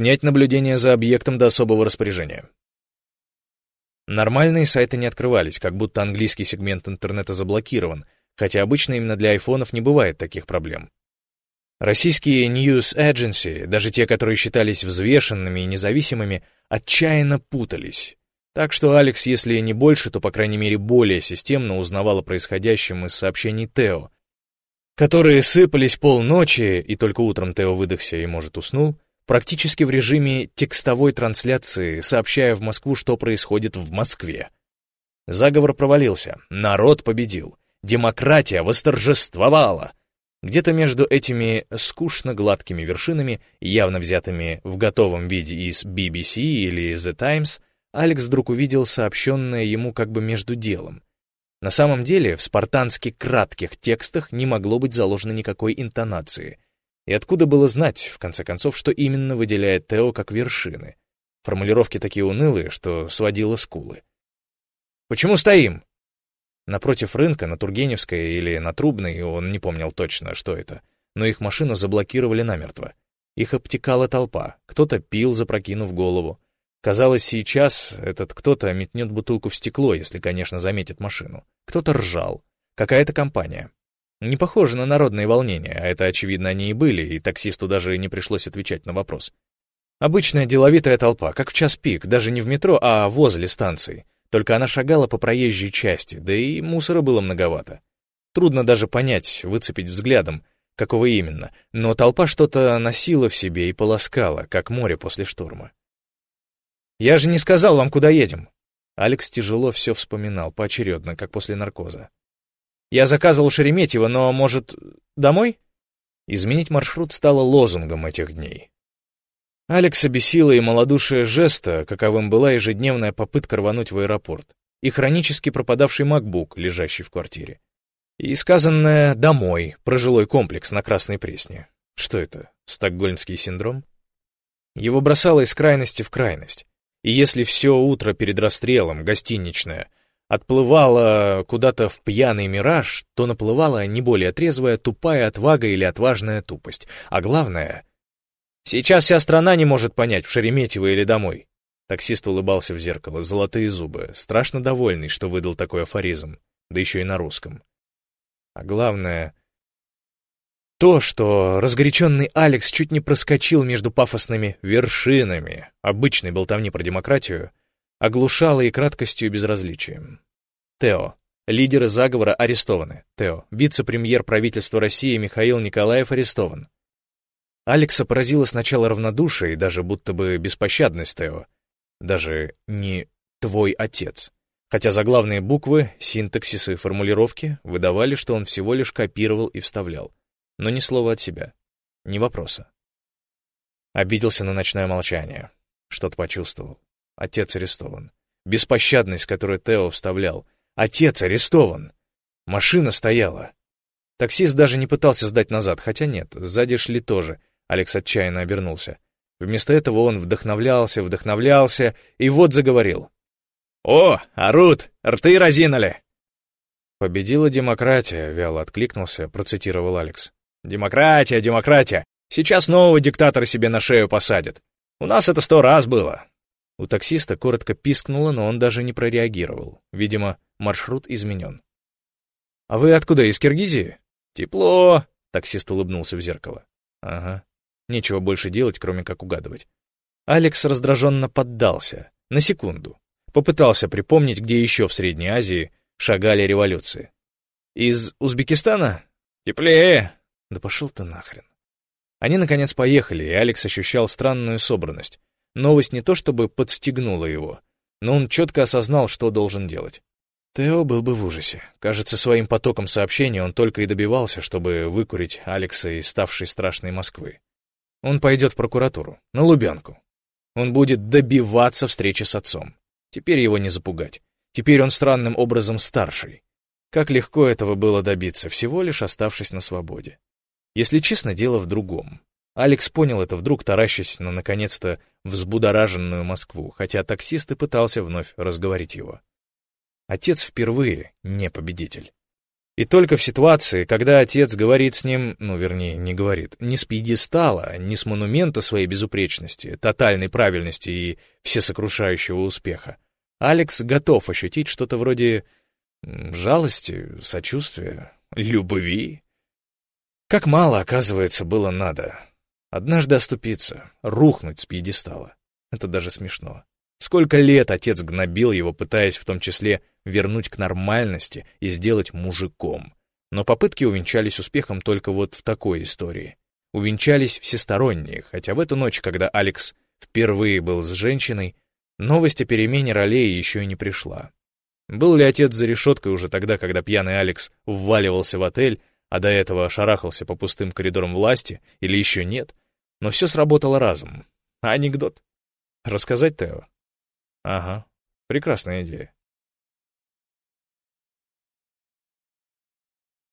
Снять наблюдение за объектом до особого распоряжения. Нормальные сайты не открывались, как будто английский сегмент интернета заблокирован, хотя обычно именно для айфонов не бывает таких проблем. Российские news agency, даже те, которые считались взвешенными и независимыми, отчаянно путались. Так что Алекс, если не больше, то, по крайней мере, более системно узнавал о происходящем из сообщений Тео, которые сыпались полночи, и только утром Тео выдохся и, может, уснул, практически в режиме текстовой трансляции, сообщая в Москву, что происходит в Москве. Заговор провалился, народ победил, демократия восторжествовала. Где-то между этими скучно гладкими вершинами, явно взятыми в готовом виде из BBC или The Times, Алекс вдруг увидел сообщенное ему как бы между делом. На самом деле, в спартански кратких текстах не могло быть заложено никакой интонации — и откуда было знать, в конце концов, что именно выделяет Тео как вершины? Формулировки такие унылые, что сводило скулы. «Почему стоим?» Напротив рынка, на Тургеневской или на Трубной, он не помнил точно, что это, но их машину заблокировали намертво. Их обтекала толпа, кто-то пил, запрокинув голову. Казалось, сейчас этот кто-то метнет бутылку в стекло, если, конечно, заметит машину. Кто-то ржал. Какая-то компания. Не похоже на народные волнения, а это, очевидно, они и были, и таксисту даже не пришлось отвечать на вопрос. Обычная деловитая толпа, как в час пик, даже не в метро, а возле станции. Только она шагала по проезжей части, да и мусора было многовато. Трудно даже понять, выцепить взглядом, какого именно, но толпа что-то носила в себе и полоскала, как море после шторма. «Я же не сказал вам, куда едем!» Алекс тяжело все вспоминал, поочередно, как после наркоза. Я заказывал Шереметьево, но, может, домой? Изменить маршрут стало лозунгом этих дней. Алекса бесила и малодушие жеста, каковым была ежедневная попытка рвануть в аэропорт, и хронически пропадавший макбук, лежащий в квартире. И сказанное «домой», прожилой комплекс на Красной Пресне. Что это, стокгольмский синдром? Его бросало из крайности в крайность. И если все утро перед расстрелом, гостиничное, отплывала куда-то в пьяный мираж, то наплывала не более трезвая, тупая отвага или отважная тупость. А главное... Сейчас вся страна не может понять, в Шереметьево или домой. Таксист улыбался в зеркало, золотые зубы, страшно довольный, что выдал такой афоризм, да еще и на русском. А главное... То, что разгоряченный Алекс чуть не проскочил между пафосными вершинами обычной болтовни про демократию, оглушало и краткостью и безразличием. Тео. Лидеры заговора арестованы. Тео. Вице-премьер правительства России Михаил Николаев арестован. Алекса поразило сначала равнодушие и даже будто бы беспощадность Тео. Даже не «твой отец». Хотя заглавные буквы, синтаксисы и формулировки выдавали, что он всего лишь копировал и вставлял. Но ни слова от себя, ни вопроса. Обиделся на ночное молчание. Что-то почувствовал. Отец арестован. Беспощадность, которую Тео вставлял. Отец арестован. Машина стояла. Таксист даже не пытался сдать назад, хотя нет, сзади шли тоже. Алекс отчаянно обернулся. Вместо этого он вдохновлялся, вдохновлялся и вот заговорил. «О, орут! Рты разинули!» «Победила демократия», — вяло откликнулся, процитировал Алекс. «Демократия, демократия! Сейчас нового диктатора себе на шею посадят. У нас это сто раз было. У таксиста коротко пискнуло, но он даже не прореагировал. Видимо, маршрут изменен. «А вы откуда, из Киргизии?» «Тепло!» — таксист улыбнулся в зеркало. «Ага. Нечего больше делать, кроме как угадывать». Алекс раздраженно поддался. На секунду. Попытался припомнить, где еще в Средней Азии шагали революции. «Из Узбекистана? Теплее!» «Да пошел ты нахрен!» Они, наконец, поехали, и Алекс ощущал странную собранность. Новость не то чтобы подстегнула его, но он четко осознал, что должен делать. Тео был бы в ужасе. Кажется, своим потоком сообщений он только и добивался, чтобы выкурить Алекса из ставшей страшной Москвы. Он пойдет в прокуратуру, на Лубянку. Он будет добиваться встречи с отцом. Теперь его не запугать. Теперь он странным образом старший. Как легко этого было добиться, всего лишь оставшись на свободе. Если честно, дело в другом. Алекс понял это вдруг, таращась на, наконец-то, взбудораженную Москву, хотя таксист и пытался вновь разговорить его. Отец впервые не победитель. И только в ситуации, когда отец говорит с ним, ну, вернее, не говорит, не с пьедестала, не с монумента своей безупречности, тотальной правильности и всесокрушающего успеха, Алекс готов ощутить что-то вроде жалости, сочувствия, любви. Как мало, оказывается, было надо. Однажды оступиться, рухнуть с пьедестала. Это даже смешно. Сколько лет отец гнобил его, пытаясь в том числе вернуть к нормальности и сделать мужиком. Но попытки увенчались успехом только вот в такой истории. Увенчались всесторонние, хотя в эту ночь, когда Алекс впервые был с женщиной, новость о перемене ролей еще и не пришла. Был ли отец за решеткой уже тогда, когда пьяный Алекс вваливался в отель, а до этого шарахался по пустым коридорам власти, или еще нет? Но все сработало разом. А анекдот? Рассказать Тео? Ага, прекрасная идея.